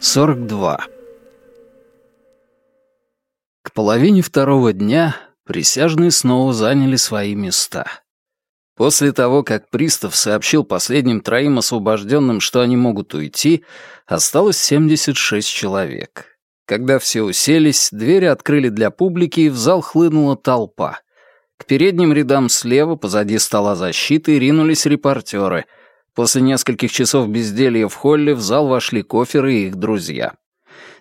Сорок два. К половине второго дня присяжные снова заняли свои места. После того, как пристав сообщил последним троим освобожденным, что они могут уйти, осталось 76 человек. Когда все уселись, двери открыли для публики, и в зал хлынула толпа. К передним рядам слева, позади стола защиты, ринулись репортеры. После нескольких часов безделья в холле в зал вошли коферы и их друзья.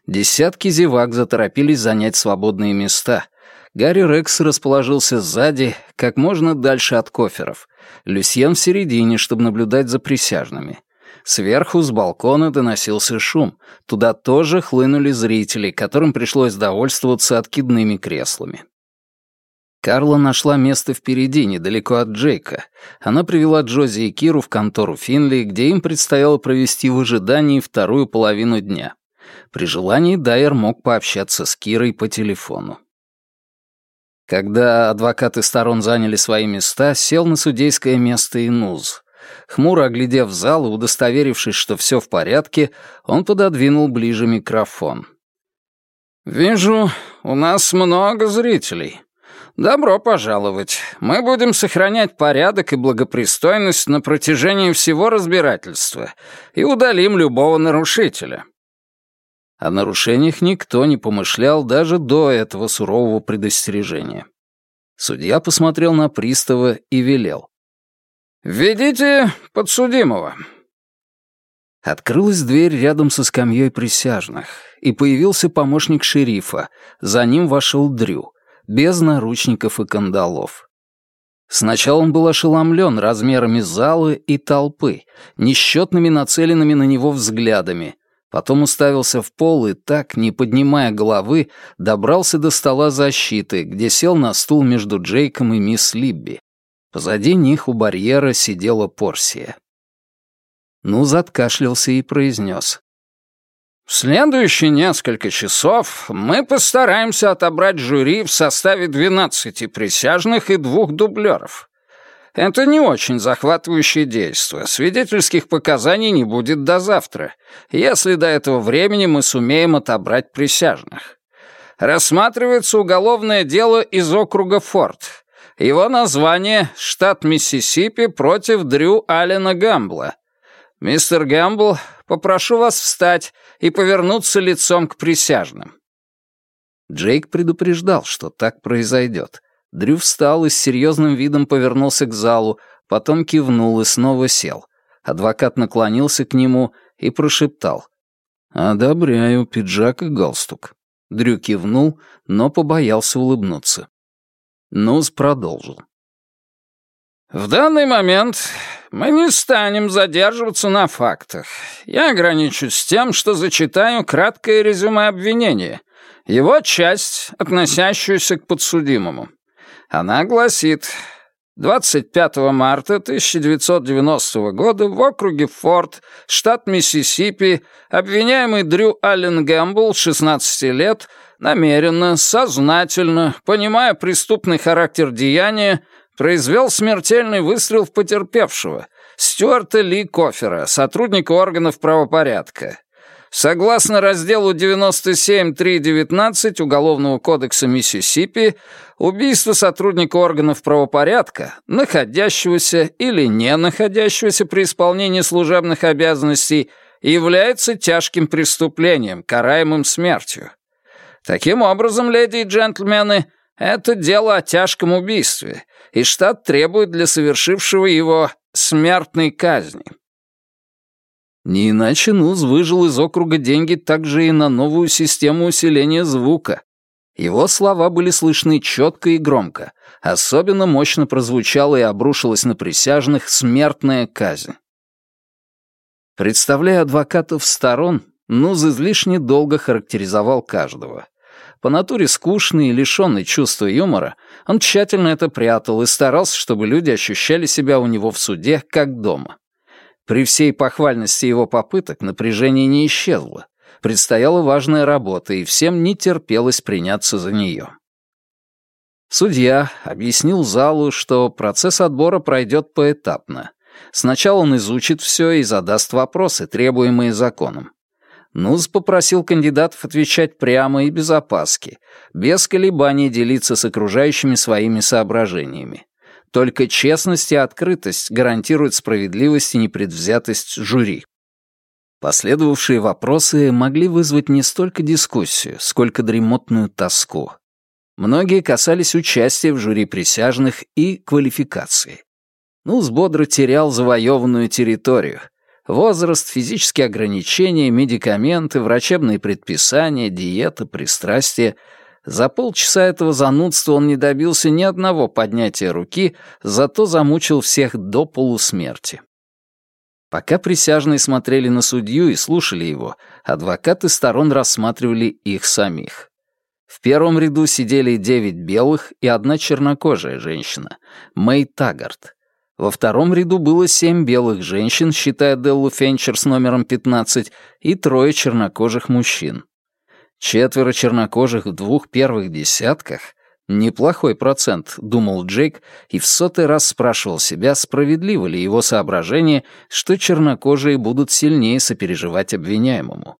Десятки зевак заторопились занять свободные места — Гарри Рекс расположился сзади, как можно дальше от коферов. Люсьен в середине, чтобы наблюдать за присяжными. Сверху, с балкона, доносился шум. Туда тоже хлынули зрители, которым пришлось довольствоваться откидными креслами. Карла нашла место впереди, недалеко от Джейка. Она привела Джози и Киру в контору Финли, где им предстояло провести в ожидании вторую половину дня. При желании Дайер мог пообщаться с Кирой по телефону. Когда адвокаты сторон заняли свои места, сел на судейское место и Нуз. Хмуро оглядев зал и удостоверившись, что все в порядке, он пододвинул ближе микрофон. «Вижу, у нас много зрителей. Добро пожаловать. Мы будем сохранять порядок и благопристойность на протяжении всего разбирательства и удалим любого нарушителя. О нарушениях никто не помышлял даже до этого сурового предостережения. Судья посмотрел на пристава и велел. «Введите подсудимого». Открылась дверь рядом со скамьей присяжных, и появился помощник шерифа. За ним вошел Дрю, без наручников и кандалов. Сначала он был ошеломлен размерами зала и толпы, несчетными нацеленными на него взглядами, Потом уставился в пол и так, не поднимая головы, добрался до стола защиты, где сел на стул между Джейком и мисс Либби. Позади них у барьера сидела Порсия. Нуз откашлялся и произнес. «В следующие несколько часов мы постараемся отобрать жюри в составе 12 присяжных и двух дублеров. Это не очень захватывающее действие. Свидетельских показаний не будет до завтра, если до этого времени мы сумеем отобрать присяжных. Рассматривается уголовное дело из округа Форт. Его название — штат Миссисипи против Дрю Аллена Гамбла. Мистер Гамбл, попрошу вас встать и повернуться лицом к присяжным. Джейк предупреждал, что так произойдет. Дрю встал и с серьезным видом повернулся к залу, потом кивнул и снова сел. Адвокат наклонился к нему и прошептал. «Одобряю пиджак и галстук». Дрю кивнул, но побоялся улыбнуться. Нуз продолжил. «В данный момент мы не станем задерживаться на фактах. Я ограничусь тем, что зачитаю краткое резюме обвинения, его часть, относящуюся к подсудимому. Она гласит, 25 марта 1990 года в округе Форт, штат Миссисипи, обвиняемый Дрю Аллен Гэмбл, 16 лет, намеренно, сознательно, понимая преступный характер деяния, произвел смертельный выстрел в потерпевшего, Стюарта Ли Кофера, сотрудника органов правопорядка. Согласно разделу 97.3.19 Уголовного кодекса Миссисипи, убийство сотрудника органов правопорядка, находящегося или не находящегося при исполнении служебных обязанностей, является тяжким преступлением, караемым смертью. Таким образом, леди и джентльмены, это дело о тяжком убийстве, и штат требует для совершившего его смертной казни. Не иначе Нуз выжил из округа деньги также и на новую систему усиления звука. Его слова были слышны четко и громко. Особенно мощно прозвучала и обрушилась на присяжных смертная казнь. Представляя адвокатов сторон, Нуз излишне долго характеризовал каждого. По натуре скучный и лишенный чувства юмора, он тщательно это прятал и старался, чтобы люди ощущали себя у него в суде как дома. При всей похвальности его попыток напряжение не исчезло. Предстояла важная работа, и всем не терпелось приняться за нее. Судья объяснил залу, что процесс отбора пройдет поэтапно. Сначала он изучит все и задаст вопросы, требуемые законом. Нуз попросил кандидатов отвечать прямо и без опаски, без колебаний делиться с окружающими своими соображениями. Только честность и открытость гарантируют справедливость и непредвзятость жюри. Последовавшие вопросы могли вызвать не столько дискуссию, сколько дремотную тоску. Многие касались участия в жюри присяжных и квалификации. Нуз бодро терял завоеванную территорию. Возраст, физические ограничения, медикаменты, врачебные предписания, диета, пристрастия. За полчаса этого занудства он не добился ни одного поднятия руки, зато замучил всех до полусмерти. Пока присяжные смотрели на судью и слушали его, адвокаты сторон рассматривали их самих. В первом ряду сидели девять белых и одна чернокожая женщина, Мэй Таггарт. Во втором ряду было семь белых женщин, считая Деллу Фенчер с номером 15, и трое чернокожих мужчин. Четверо чернокожих в двух первых десятках — неплохой процент, думал Джейк, и в сотый раз спрашивал себя, справедливо ли его соображение, что чернокожие будут сильнее сопереживать обвиняемому.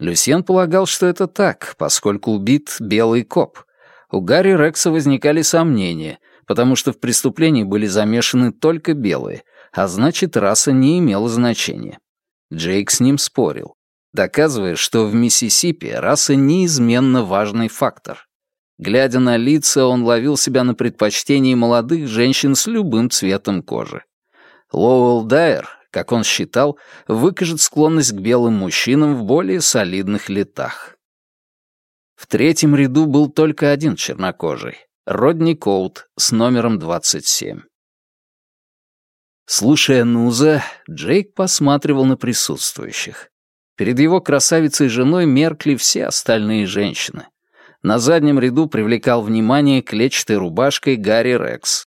Люсьен полагал, что это так, поскольку убит белый коп. У Гарри Рекса возникали сомнения, потому что в преступлении были замешаны только белые, а значит, раса не имела значения. Джейк с ним спорил, доказывая, что в Миссисипи раса неизменно важный фактор. Глядя на лица, он ловил себя на предпочтении молодых женщин с любым цветом кожи. Лоуэлл Дайер, как он считал, выкажет склонность к белым мужчинам в более солидных летах. В третьем ряду был только один чернокожий — Родни Коут с номером 27. Слушая Нуза, Джейк посматривал на присутствующих. Перед его красавицей женой меркли все остальные женщины. На заднем ряду привлекал внимание клетчатой рубашкой Гарри Рекс.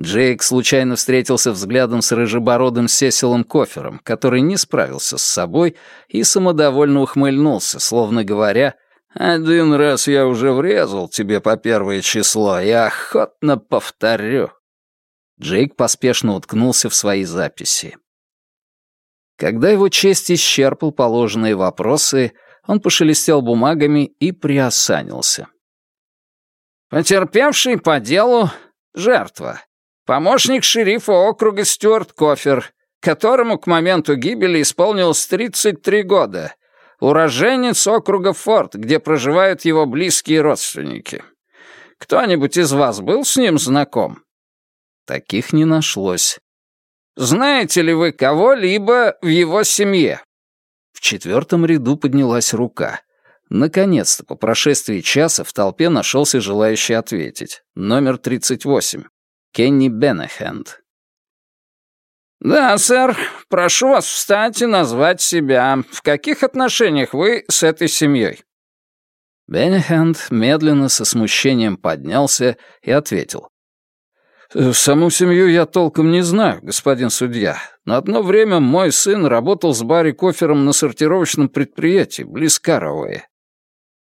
Джейк случайно встретился взглядом с рыжебородым Сесилом Кофером, который не справился с собой и самодовольно ухмыльнулся, словно говоря, «Один раз я уже врезал тебе по первое число, и охотно повторю». Джейк поспешно уткнулся в свои записи. Когда его честь исчерпал положенные вопросы, он пошелестел бумагами и приосанился. «Потерпевший по делу — жертва. Помощник шерифа округа Стюарт Кофер, которому к моменту гибели исполнилось 33 года. Уроженец округа Форт, где проживают его близкие родственники. Кто-нибудь из вас был с ним знаком? Таких не нашлось. Знаете ли вы кого-либо в его семье? В четвертом ряду поднялась рука. Наконец-то, по прошествии часа, в толпе нашелся желающий ответить. Номер 38. Кенни Беннехенд. «Да, сэр. Прошу вас встать и назвать себя. В каких отношениях вы с этой семьей?» Беннехенд медленно со смущением поднялся и ответил. «Э, «Саму семью я толком не знаю, господин судья. На одно время мой сын работал с Барри Кофером на сортировочном предприятии, близ Карауэя».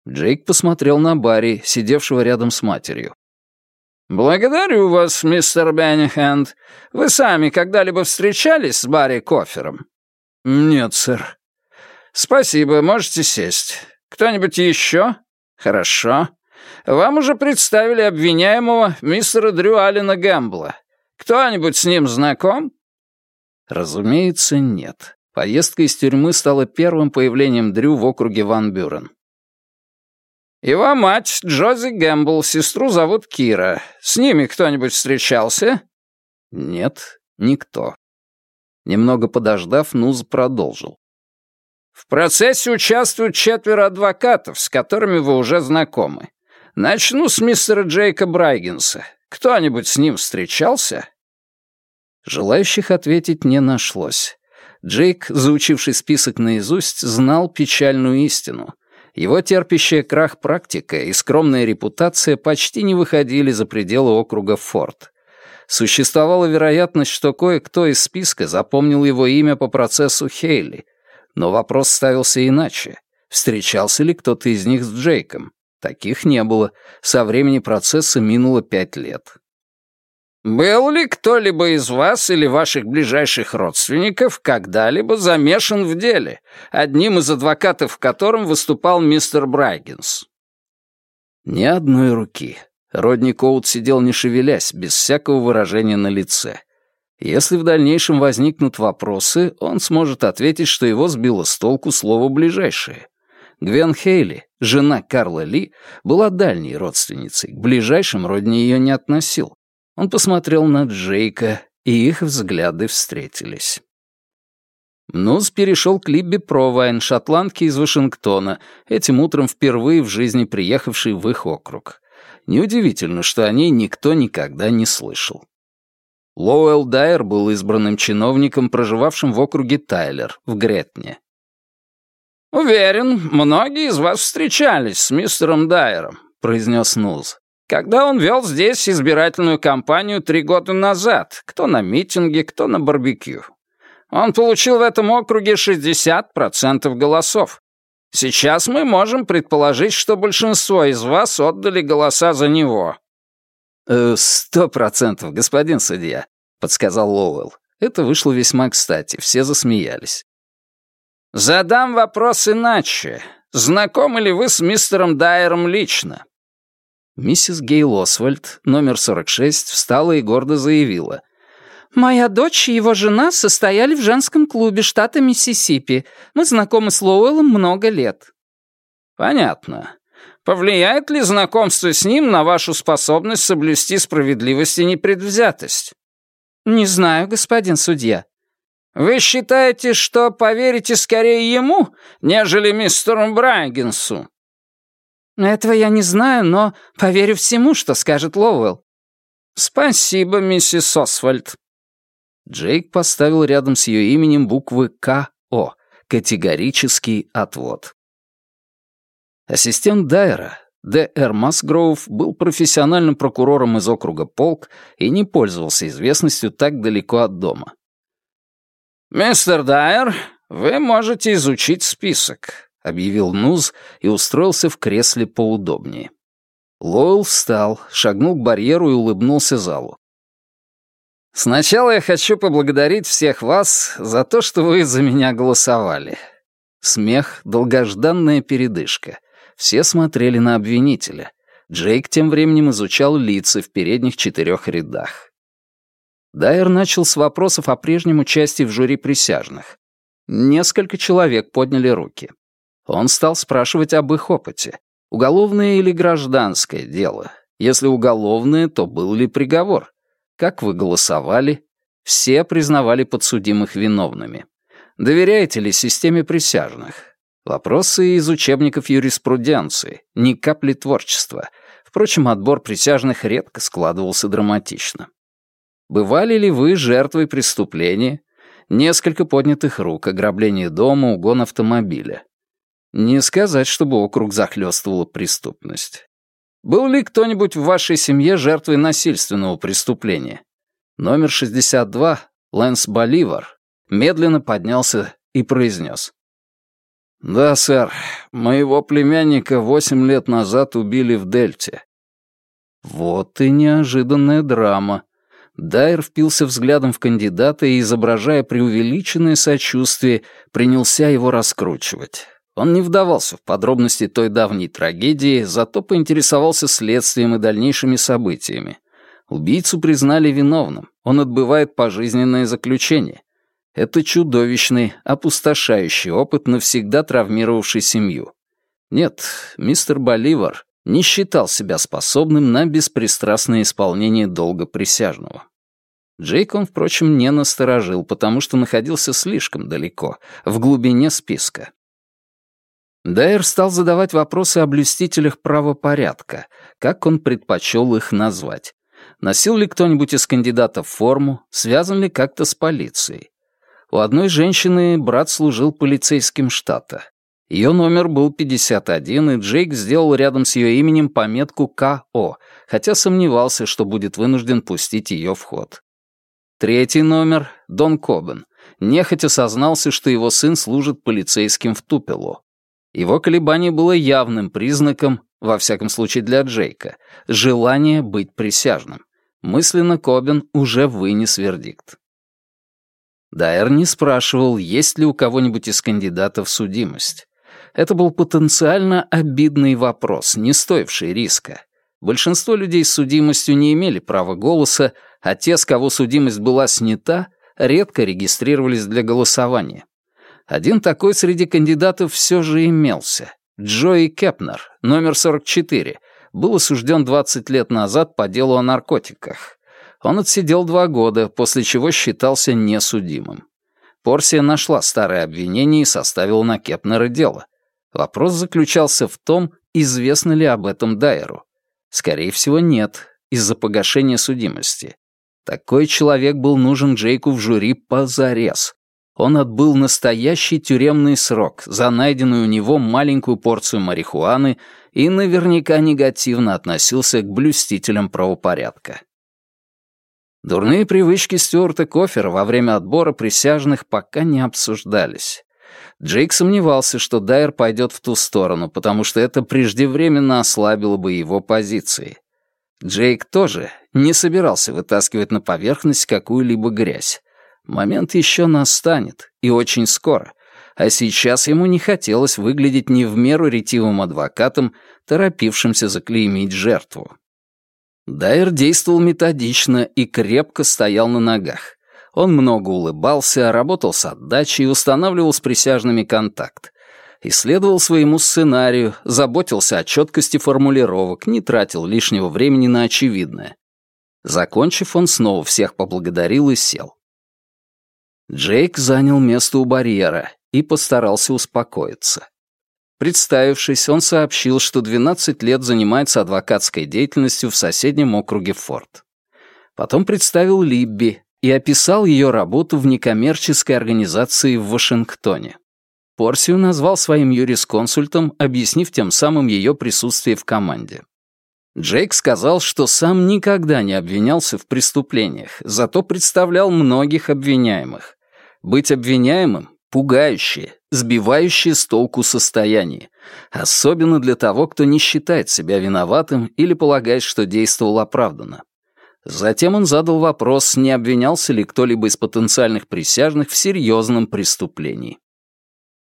Джейк посмотрел на Барри, сидевшего рядом с матерью. «Благодарю вас, мистер Беннихенд. Вы сами когда-либо встречались с Барри Кофером?» «Нет, сэр». «Спасибо, можете сесть. Кто-нибудь еще?» «Хорошо. Вам уже представили обвиняемого мистера Дрю Аллена Гэмбла. Кто-нибудь с ним знаком?» Разумеется, нет. Поездка из тюрьмы стала первым появлением Дрю в округе Ван Бюрен. Его мать Джози Гэмбл, сестру зовут Кира. С ними кто-нибудь встречался?» «Нет, никто». Немного подождав, Нуз продолжил. «В процессе участвуют четверо адвокатов, с которыми вы уже знакомы. Начну с мистера Джейка Брайгенса. Кто-нибудь с ним встречался?» Желающих ответить не нашлось. Джейк, заучивший список наизусть, знал печальную истину — его терпящая крах практика и скромная репутация почти не выходили за пределы округа Форд. Существовала вероятность, что кое-кто из списка запомнил его имя по процессу Хейли, но вопрос ставился иначе. Встречался ли кто-то из них с Джейком? Таких не было. Со времени процесса минуло пять лет. «Был ли кто-либо из вас или ваших ближайших родственников когда-либо замешан в деле, одним из адвокатов в котором выступал мистер Брайгенс?» Ни одной руки. Родни Коут сидел не шевелясь, без всякого выражения на лице. Если в дальнейшем возникнут вопросы, он сможет ответить, что его сбило с толку слово «ближайшее». Гвен Хейли, жена Карла Ли, была дальней родственницей, к ближайшим Родни ее не относил. Он посмотрел на Джейка, и их взгляды встретились. Нуз перешел к Либби Провайн, шотландке из Вашингтона, этим утром впервые в жизни приехавшей в их округ. Неудивительно, что о ней никто никогда не слышал. Лоуэлл Дайер был избранным чиновником, проживавшим в округе Тайлер, в Гретне. «Уверен, многие из вас встречались с мистером Дайером», — произнес Нуз. Когда он вел здесь избирательную кампанию три года назад, кто на митинге, кто на барбекю. Он получил в этом округе 60% голосов. Сейчас мы можем предположить, что большинство из вас отдали голоса за него». «Э, «Сто процентов, господин судья», — подсказал Лоуэлл. Это вышло весьма кстати, все засмеялись. «Задам вопрос иначе. Знакомы ли вы с мистером Дайером лично?» Миссис Гейл Освальд, номер 46, встала и гордо заявила. «Моя дочь и его жена состояли в женском клубе штата Миссисипи. Мы знакомы с Лоуэллом много лет». «Понятно. Повлияет ли знакомство с ним на вашу способность соблюсти справедливость и непредвзятость?» «Не знаю, господин судья». «Вы считаете, что поверите скорее ему, нежели мистеру Брайгенсу?» «Этого я не знаю, но поверю всему, что скажет Лоуэлл». «Спасибо, миссис Освальд». Джейк поставил рядом с ее именем буквы «К.О.» — категорический отвод. Ассистент Дайера, Д.Р. Масгроув, был профессиональным прокурором из округа Полк и не пользовался известностью так далеко от дома. «Мистер Дайер, вы можете изучить список объявил Нуз и устроился в кресле поудобнее. Лойл встал, шагнул к барьеру и улыбнулся залу. «Сначала я хочу поблагодарить всех вас за то, что вы за меня голосовали». Смех, долгожданная передышка. Все смотрели на обвинителя. Джейк тем временем изучал лица в передних четырех рядах. Дайер начал с вопросов о прежнем участии в жюри присяжных. Несколько человек подняли руки. Он стал спрашивать об их опыте. Уголовное или гражданское дело? Если уголовное, то был ли приговор? Как вы голосовали? Все признавали подсудимых виновными. Доверяете ли системе присяжных? Вопросы из учебников юриспруденции, ни капли творчества. Впрочем, отбор присяжных редко складывался драматично. Бывали ли вы жертвой преступления? Несколько поднятых рук, ограбление дома, угон автомобиля. Не сказать, чтобы округ захлестывала преступность. Был ли кто-нибудь в вашей семье жертвой насильственного преступления? Номер 62, Лэнс Боливар, медленно поднялся и произнес. «Да, сэр, моего племянника восемь лет назад убили в Дельте». Вот и неожиданная драма. Дайер впился взглядом в кандидата и, изображая преувеличенное сочувствие, принялся его раскручивать. Он не вдавался в подробности той давней трагедии, зато поинтересовался следствием и дальнейшими событиями. Убийцу признали виновным, он отбывает пожизненное заключение. Это чудовищный, опустошающий опыт, навсегда травмировавший семью. Нет, мистер Боливар не считал себя способным на беспристрастное исполнение долга присяжного. Джейк он, впрочем, не насторожил, потому что находился слишком далеко, в глубине списка. Дайер стал задавать вопросы о блюстителях правопорядка, как он предпочел их назвать. Носил ли кто-нибудь из кандидатов форму, связан ли как-то с полицией. У одной женщины брат служил полицейским штата. Ее номер был 51, и Джейк сделал рядом с ее именем пометку КО, хотя сомневался, что будет вынужден пустить ее в ход. Третий номер, Дон Кобен, нехотя сознался, что его сын служит полицейским в Тупело. Его колебание было явным признаком, во всяком случае для Джейка, желания быть присяжным. Мысленно Кобин уже вынес вердикт. Дайер не спрашивал, есть ли у кого-нибудь из кандидатов судимость. Это был потенциально обидный вопрос, не стоивший риска. Большинство людей с судимостью не имели права голоса, а те, с кого судимость была снята, редко регистрировались для голосования. Один такой среди кандидатов все же имелся. Джои Кепнер, номер 44, был осужден 20 лет назад по делу о наркотиках. Он отсидел два года, после чего считался несудимым. Порсия нашла старое обвинение и составила на Кепнера дело. Вопрос заключался в том, известно ли об этом Дайеру. Скорее всего, нет, из-за погашения судимости. Такой человек был нужен Джейку в жюри позарез. Он отбыл настоящий тюремный срок за найденную у него маленькую порцию марихуаны и наверняка негативно относился к блюстителям правопорядка. Дурные привычки Стюарта Кофера во время отбора присяжных пока не обсуждались. Джейк сомневался, что Дайер пойдет в ту сторону, потому что это преждевременно ослабило бы его позиции. Джейк тоже не собирался вытаскивать на поверхность какую-либо грязь. Момент еще настанет, и очень скоро. А сейчас ему не хотелось выглядеть не в меру ретивым адвокатом, торопившимся заклеймить жертву. Дайер действовал методично и крепко стоял на ногах. Он много улыбался, работал с отдачей и устанавливал с присяжными контакт. Исследовал своему сценарию, заботился о четкости формулировок, не тратил лишнего времени на очевидное. Закончив, он снова всех поблагодарил и сел. Джейк занял место у барьера и постарался успокоиться. Представившись, он сообщил, что 12 лет занимается адвокатской деятельностью в соседнем округе Форд. Потом представил Либби и описал ее работу в некоммерческой организации в Вашингтоне. Порсию назвал своим юрисконсультом, объяснив тем самым ее присутствие в команде. Джейк сказал, что сам никогда не обвинялся в преступлениях, зато представлял многих обвиняемых. Быть обвиняемым — пугающее, сбивающее с толку состояние, особенно для того, кто не считает себя виноватым или полагает, что действовал оправданно. Затем он задал вопрос, не обвинялся ли кто-либо из потенциальных присяжных в серьезном преступлении.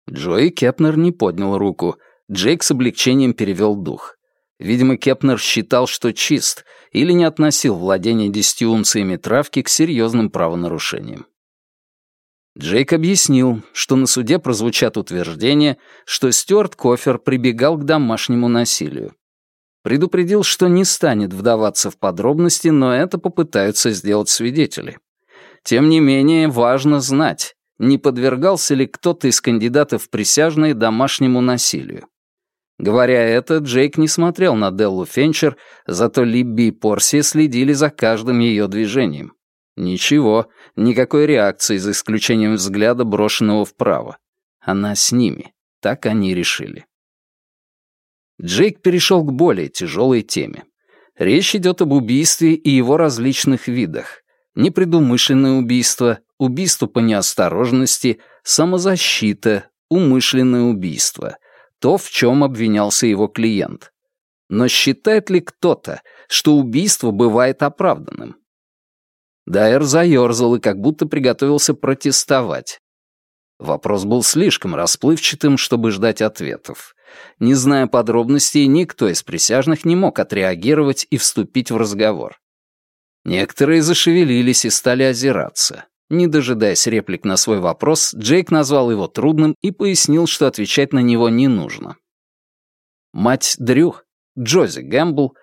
Джои Кепнер не поднял руку. Джейк с облегчением перевел дух. Видимо, Кепнер считал, что чист, или не относил владение десятью унциями травки к серьезным правонарушениям. Джейк объяснил, что на суде прозвучат утверждения, что Стюарт Кофер прибегал к домашнему насилию. Предупредил, что не станет вдаваться в подробности, но это попытаются сделать свидетели. Тем не менее, важно знать, не подвергался ли кто-то из кандидатов в присяжные домашнему насилию. Говоря это, Джейк не смотрел на Деллу Фенчер, зато Либби и Порси следили за каждым ее движением. Ничего, никакой реакции, за исключением взгляда, брошенного вправо. Она с ними. Так они решили. Джейк перешел к более тяжелой теме. Речь идет об убийстве и его различных видах. Непредумышленное убийство, убийство по неосторожности, самозащита, умышленное убийство. То, в чем обвинялся его клиент. Но считает ли кто-то, что убийство бывает оправданным? Дайер заерзал и как будто приготовился протестовать. Вопрос был слишком расплывчатым, чтобы ждать ответов. Не зная подробностей, никто из присяжных не мог отреагировать и вступить в разговор. Некоторые зашевелились и стали озираться. Не дожидаясь реплик на свой вопрос, Джейк назвал его трудным и пояснил, что отвечать на него не нужно. Мать Дрю, Джози Гэмбл,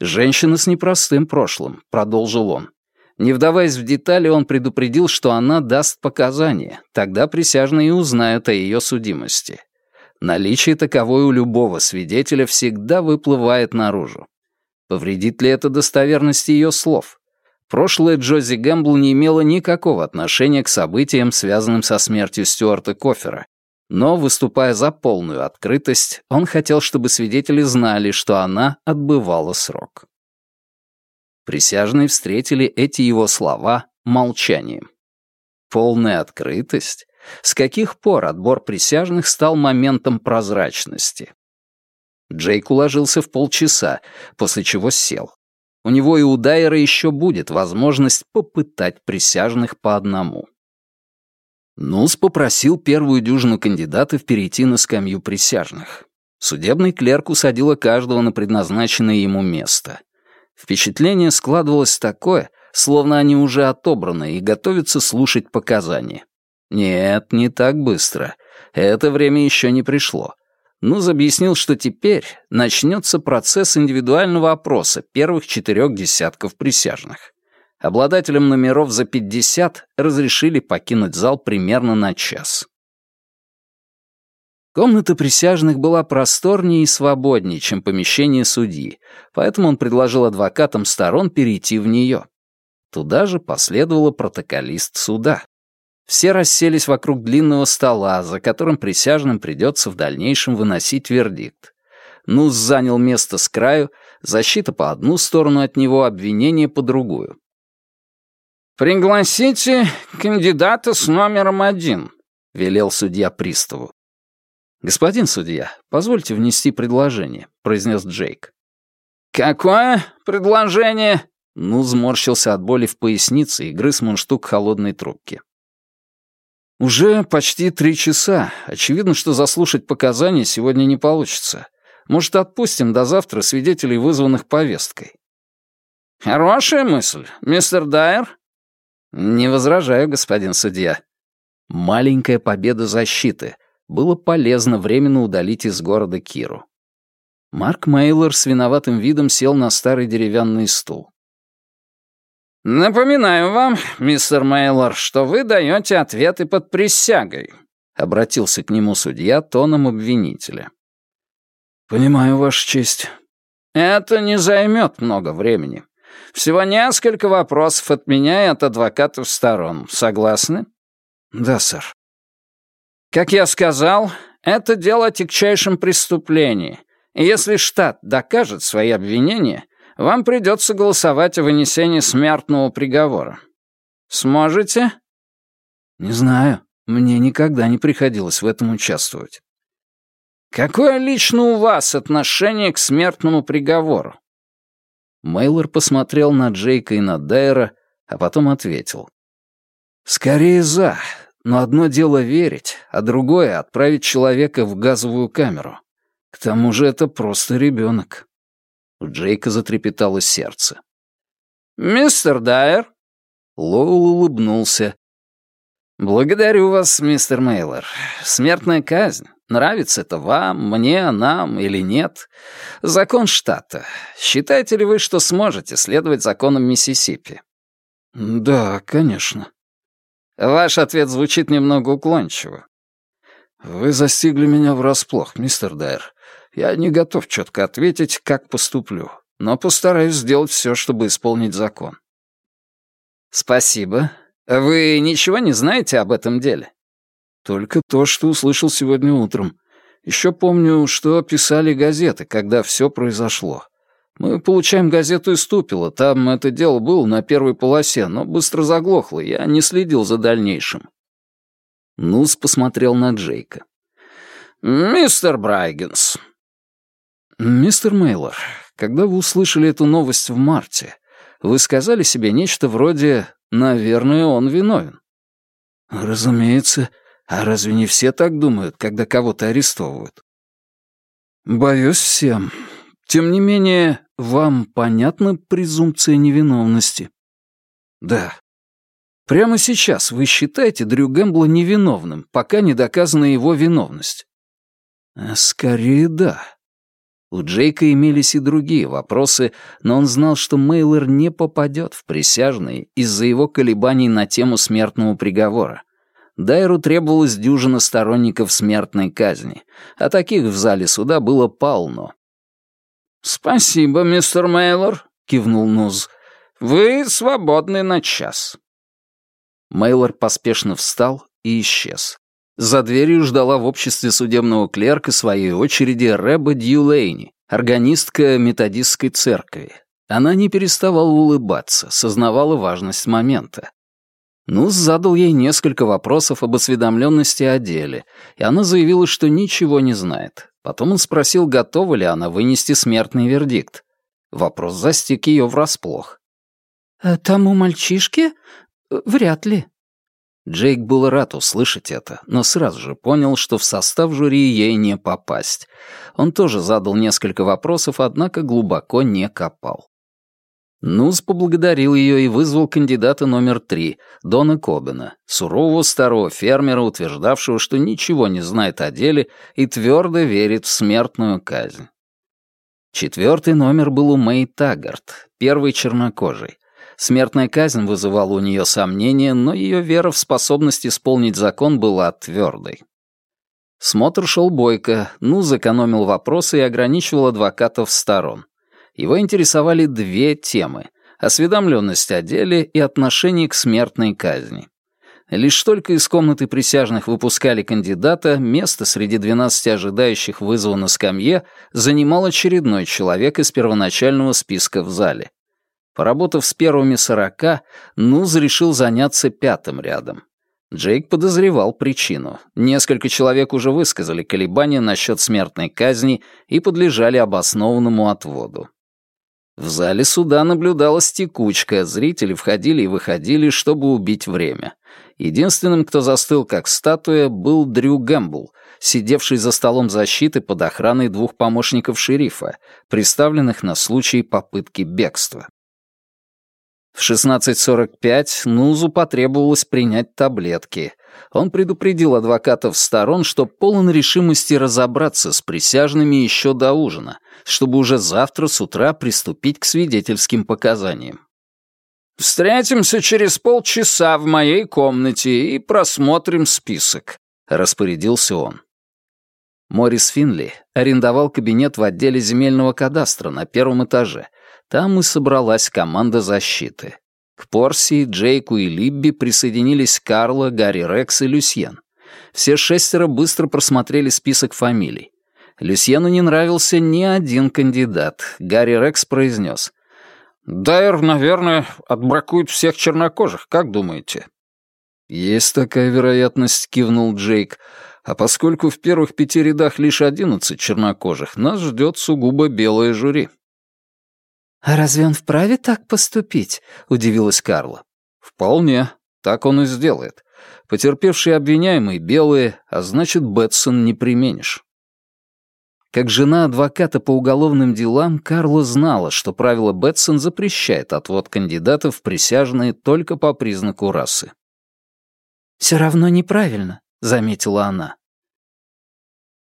женщина с непростым прошлым, продолжил он. Не вдаваясь в детали, он предупредил, что она даст показания, тогда присяжные узнают о ее судимости. Наличие таковой у любого свидетеля всегда выплывает наружу. Повредит ли это достоверности ее слов? Прошлое Джози Гэмбл не имело никакого отношения к событиям, связанным со смертью Стюарта Кофера. Но, выступая за полную открытость, он хотел, чтобы свидетели знали, что она отбывала срок. Присяжные встретили эти его слова молчанием. Полная открытость? с каких пор отбор присяжных стал моментом прозрачности. Джейк уложился в полчаса, после чего сел. У него и у Дайера еще будет возможность попытать присяжных по одному. Нус попросил первую дюжину кандидатов перейти на скамью присяжных. Судебный клерк усадила каждого на предназначенное ему место. Впечатление складывалось такое, словно они уже отобраны и готовятся слушать показания. Нет, не так быстро. Это время еще не пришло. Нуз объяснил, что теперь начнется процесс индивидуального опроса первых четырех десятков присяжных. Обладателям номеров за 50 разрешили покинуть зал примерно на час. Комната присяжных была просторнее и свободнее, чем помещение судьи, поэтому он предложил адвокатам сторон перейти в нее. Туда же последовала протоколист суда. Все расселись вокруг длинного стола, за которым присяжным придется в дальнейшем выносить вердикт. Нус занял место с краю, защита по одну сторону от него, обвинение по другую. «Пригласите кандидата с номером один», — велел судья приставу. «Господин судья, позвольте внести предложение», — произнес Джейк. «Какое предложение?» Ну, сморщился от боли в пояснице и грыз мундштук холодной трубки. «Уже почти три часа. Очевидно, что заслушать показания сегодня не получится. Может, отпустим до завтра свидетелей, вызванных повесткой?» «Хорошая мысль, мистер Дайер», «Не возражаю, господин судья». Маленькая победа защиты. Было полезно временно удалить из города Киру. Марк Мейлор с виноватым видом сел на старый деревянный стул. «Напоминаю вам, мистер Мейлор, что вы даете ответы под присягой», — обратился к нему судья тоном обвинителя. «Понимаю, Ваша честь». «Это не займет много времени. Всего несколько вопросов от меня и от адвокатов сторон. Согласны?» «Да, сэр». «Как я сказал, это дело о тягчайшем преступлении. И если штат докажет свои обвинения, вам придется голосовать о вынесении смертного приговора. Сможете?» «Не знаю. Мне никогда не приходилось в этом участвовать». «Какое лично у вас отношение к смертному приговору?» Мейлор посмотрел на Джейка и на Дайера, а потом ответил. «Скорее за, но одно дело верить, а другое — отправить человека в газовую камеру. К тому же это просто ребенок». У Джейка затрепетало сердце. «Мистер Дайер?» Лоул улыбнулся. «Благодарю вас, мистер Мейлор. Смертная казнь. Нравится это вам, мне, нам или нет? Закон штата. Считаете ли вы, что сможете следовать законам Миссисипи? Да, конечно. Ваш ответ звучит немного уклончиво. Вы застигли меня врасплох, мистер Дайер. Я не готов четко ответить, как поступлю, но постараюсь сделать все, чтобы исполнить закон. Спасибо. Вы ничего не знаете об этом деле? Только то, что услышал сегодня утром. Еще помню, что писали газеты, когда все произошло. Мы получаем газету из Тупила, там это дело было на первой полосе, но быстро заглохло, я не следил за дальнейшим. Нус посмотрел на Джейка. «Мистер Брайгенс». «Мистер Мейлор, когда вы услышали эту новость в марте, вы сказали себе нечто вроде «наверное, он виновен». «Разумеется, а разве не все так думают, когда кого-то арестовывают? Боюсь всем. Тем не менее, вам понятна презумпция невиновности? Да. Прямо сейчас вы считаете Дрю Гэмбла невиновным, пока не доказана его виновность? Э, скорее, да. У Джейка имелись и другие вопросы, но он знал, что Мейлор не попадет в присяжные из-за его колебаний на тему смертного приговора. Дайру требовалось дюжина сторонников смертной казни, а таких в зале суда было полно. «Спасибо, мистер Мейлор», — кивнул Нуз. «Вы свободны на час». Мейлор поспешно встал и исчез. За дверью ждала в обществе судебного клерка своей очереди Рэба Дьюлейни, органистка методистской церкви. Она не переставала улыбаться, сознавала важность момента. Нус задал ей несколько вопросов об осведомленности о деле, и она заявила, что ничего не знает. Потом он спросил, готова ли она вынести смертный вердикт. Вопрос застиг ее врасплох. «Э, «Тому мальчишке? Вряд ли». Джейк был рад услышать это, но сразу же понял, что в состав жюри ей не попасть. Он тоже задал несколько вопросов, однако глубоко не копал. Нуз поблагодарил ее и вызвал кандидата номер три, Дона Кобина, сурового старого фермера, утверждавшего, что ничего не знает о деле и твердо верит в смертную казнь. Четвертый номер был у Мэй Таггарт, первой чернокожей. Смертная казнь вызывала у нее сомнения, но ее вера в способность исполнить закон была твердой. Смотр шел бойко, Нуз экономил вопросы и ограничивал адвокатов сторон. Его интересовали две темы — осведомленность о деле и отношение к смертной казни. Лишь только из комнаты присяжных выпускали кандидата, место среди 12 ожидающих вызова на скамье занимал очередной человек из первоначального списка в зале. Поработав с первыми сорока, Нуз решил заняться пятым рядом. Джейк подозревал причину. Несколько человек уже высказали колебания насчет смертной казни и подлежали обоснованному отводу. В зале суда наблюдалась текучка, зрители входили и выходили, чтобы убить время. Единственным, кто застыл как статуя, был Дрю Гэмбл, сидевший за столом защиты под охраной двух помощников шерифа, представленных на случай попытки бегства. В 16.45 Нузу потребовалось принять таблетки. Он предупредил адвокатов сторон, что полон решимости разобраться с присяжными еще до ужина, чтобы уже завтра с утра приступить к свидетельским показаниям. «Встретимся через полчаса в моей комнате и просмотрим список», — распорядился он. Морис Финли арендовал кабинет в отделе земельного кадастра на первом этаже — там и собралась команда защиты. К Порси, Джейку и Либби присоединились Карла, Гарри Рекс и Люсьен. Все шестеро быстро просмотрели список фамилий. Люсьену не нравился ни один кандидат. Гарри Рекс произнес. «Дайер, наверное, отбракует всех чернокожих, как думаете?» «Есть такая вероятность», — кивнул Джейк. «А поскольку в первых пяти рядах лишь одиннадцать чернокожих, нас ждет сугубо белое жюри». «А разве он вправе так поступить?» — удивилась Карла. «Вполне. Так он и сделает. Потерпевшие обвиняемые белые, а значит, Бетсон не применишь». Как жена адвоката по уголовным делам, Карла знала, что правило Бетсон запрещает отвод кандидатов в присяжные только по признаку расы. «Все равно неправильно», — заметила она.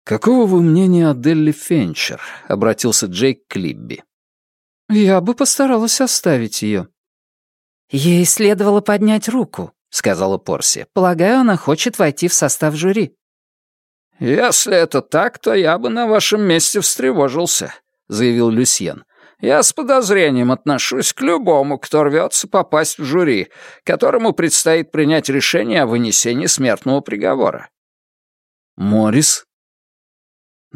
«Какого вы мнения о Делли Фенчер?» — обратился Джейк к Либби. «Я бы постаралась оставить ее». «Ей следовало поднять руку», — сказала Порси. «Полагаю, она хочет войти в состав жюри». «Если это так, то я бы на вашем месте встревожился», — заявил Люсьен. «Я с подозрением отношусь к любому, кто рвется попасть в жюри, которому предстоит принять решение о вынесении смертного приговора». «Моррис?»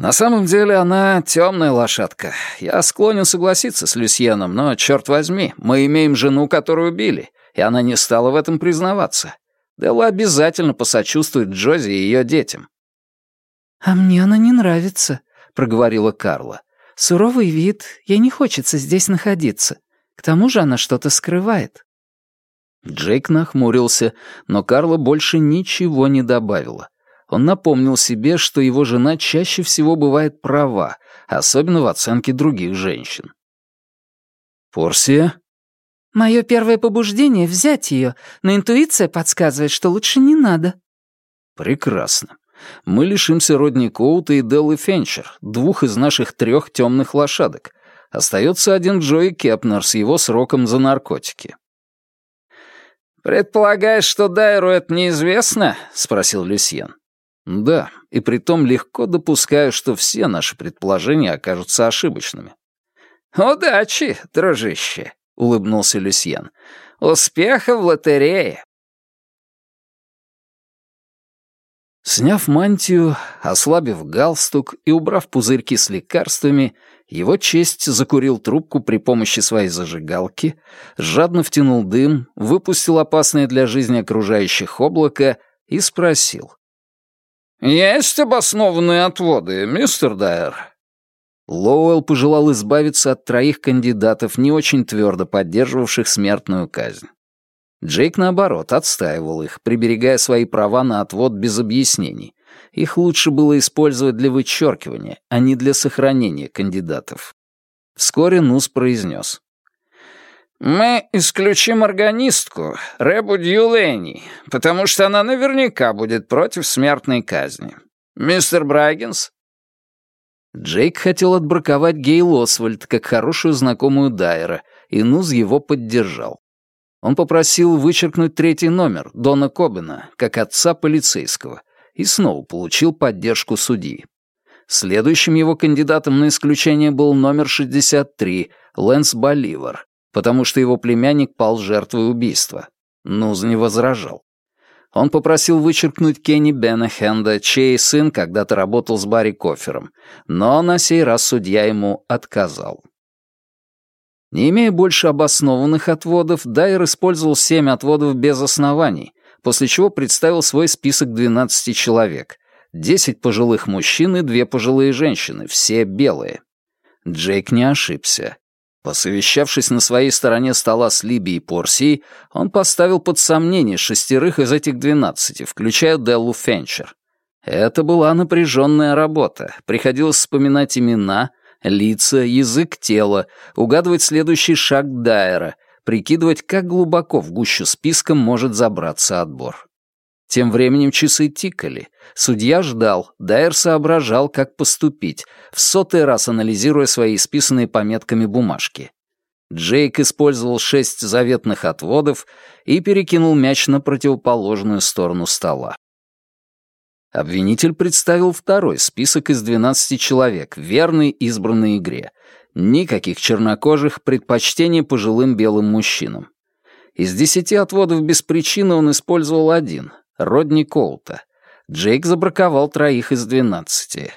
На самом деле она темная лошадка. Я склонен согласиться с Люсьеном, но, черт возьми, мы имеем жену, которую убили, и она не стала в этом признаваться. Делла обязательно посочувствует Джози и ее детям. «А мне она не нравится», — проговорила Карла. «Суровый вид, ей не хочется здесь находиться. К тому же она что-то скрывает». Джейк нахмурился, но Карла больше ничего не добавила. Он напомнил себе, что его жена чаще всего бывает права, особенно в оценке других женщин. «Порсия?» «Мое первое побуждение — взять ее, но интуиция подсказывает, что лучше не надо». «Прекрасно. Мы лишимся Родни Коута и Деллы Фенчер, двух из наших трех темных лошадок. Остается один Джои Кепнер с его сроком за наркотики». «Предполагаешь, что Дайру это неизвестно?» — спросил Люсьен. Да, и притом легко допускаю, что все наши предположения окажутся ошибочными. «Удачи, дружище», — улыбнулся Люсьен. «Успеха в лотерее». Сняв мантию, ослабив галстук и убрав пузырьки с лекарствами, его честь закурил трубку при помощи своей зажигалки, жадно втянул дым, выпустил опасное для жизни окружающих облако и спросил. «Есть обоснованные отводы, мистер Дайер?» Лоуэлл пожелал избавиться от троих кандидатов, не очень твердо поддерживавших смертную казнь. Джейк, наоборот, отстаивал их, приберегая свои права на отвод без объяснений. Их лучше было использовать для вычеркивания, а не для сохранения кандидатов. Вскоре Нус произнес. «Мы исключим органистку, Рэбу Дьюлэни, потому что она наверняка будет против смертной казни. Мистер Брайгенс?» Джейк хотел отбраковать Гейл Освальд как хорошую знакомую Дайера, и Нуз его поддержал. Он попросил вычеркнуть третий номер, Дона Кобена, как отца полицейского, и снова получил поддержку судьи. Следующим его кандидатом на исключение был номер 63, Лэнс Боливар, потому что его племянник пал жертвой убийства. Нуз не возражал. Он попросил вычеркнуть Кенни Беннехенда, чей сын когда-то работал с Барри Кофером, но на сей раз судья ему отказал. Не имея больше обоснованных отводов, Дайер использовал семь отводов без оснований, после чего представил свой список 12 человек. 10 пожилых мужчин и две пожилые женщины, все белые. Джейк не ошибся. Посовещавшись на своей стороне стола с Либи и Порсией, он поставил под сомнение шестерых из этих двенадцати, включая Деллу Фенчер. Это была напряженная работа. Приходилось вспоминать имена, лица, язык тела, угадывать следующий шаг Дайера, прикидывать, как глубоко в гущу списка может забраться отбор. Тем временем часы тикали. Судья ждал, Дайер соображал, как поступить, в сотый раз анализируя свои исписанные пометками бумажки. Джейк использовал шесть заветных отводов и перекинул мяч на противоположную сторону стола. Обвинитель представил второй список из 12 человек, верный избранной игре. Никаких чернокожих, предпочтений пожилым белым мужчинам. Из десяти отводов без причины он использовал один — Родни Коута. Джейк забраковал троих из двенадцати.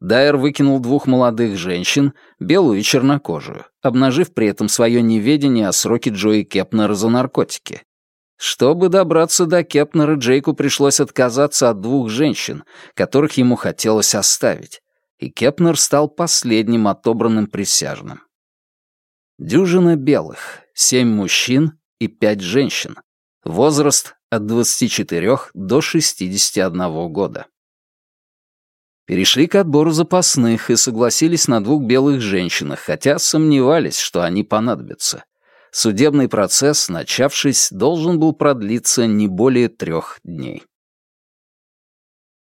Дайер выкинул двух молодых женщин, белую и чернокожую, обнажив при этом свое неведение о сроке Джои Кепнера за наркотики. Чтобы добраться до Кепнера, Джейку пришлось отказаться от двух женщин, которых ему хотелось оставить, и Кепнер стал последним отобранным присяжным. Дюжина белых, семь мужчин и пять женщин. Возраст от 24 до 61 года. Перешли к отбору запасных и согласились на двух белых женщинах, хотя сомневались, что они понадобятся. Судебный процесс, начавшись, должен был продлиться не более трех дней.